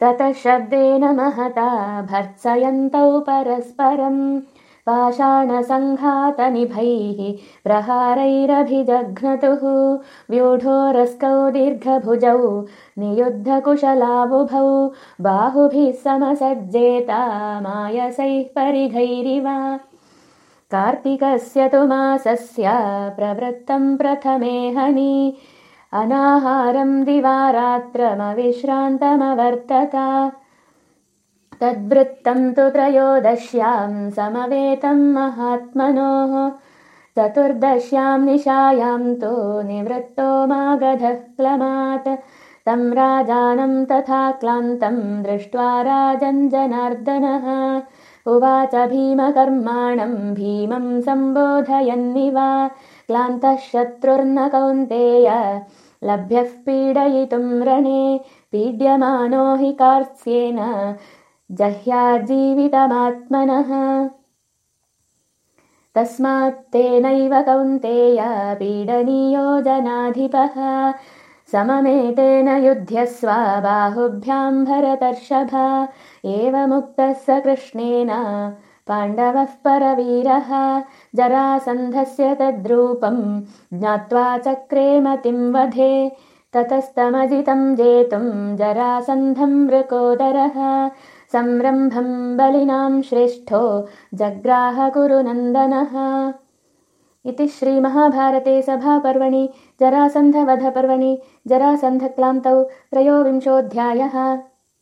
ततः शब्देन महता भर्त्सयन्तौ परस्परम्। पाषाणसङ्घातनिभैः प्रहारैरभिजघ्नतुः व्यूढोरस्कौ दीर्घभुजौ नियुद्धकुशलाबुभौ बाहुभिः समसज्जेता मायसैः परिघैरिव। कार्तिकस्य तु मासस्य प्रवृत्तम् प्रथमे हनि अनाहारम् दिवारात्रमविश्रान्तमवर्तत। तद्वृत्तम् तु त्रयोदश्याम् समवेतम् महात्मनोः। चतुर्दश्याम् निशायाम् तु निवृत्तो मागधः क्लमात् तम् राजानम् तथा क्लान्तम् दृष्ट्वा राजञ्जनार्दनः उवाच भीमकर्माणम् भीमम् सम्बोधयन्निव। क्लान्तः शत्रुर्न कौन्तेय लभ्यः पीडयितुम् रणे पीड्यमानो हि कार्त्स्येन जह्याजीवितमात्मनः। तस्मात्तेनैव कौन्तेय पीडनीयो जनाधिपः सममेतेन युध्यस्व बाहुभ्याम् भरतर्षभ। एवमुक्तः स कृष्णेन पाण्डवः परवीरः। जरासन्धस्य तद्रूपम् ज्ञात्वा चक्रेमतिम् वधे। ततस्तमजितम् जेतुम् जरासन्धम् मृकोदरः। संरम्भम् बलिनाम् श्रेष्ठो जग्राह कुरुनन्दनः इति श्रीमहाभारते सभापर्वणि जरासन्धवधपर्वणि जरासन्धक्लान्तौ त्रयोविंशोऽध्यायः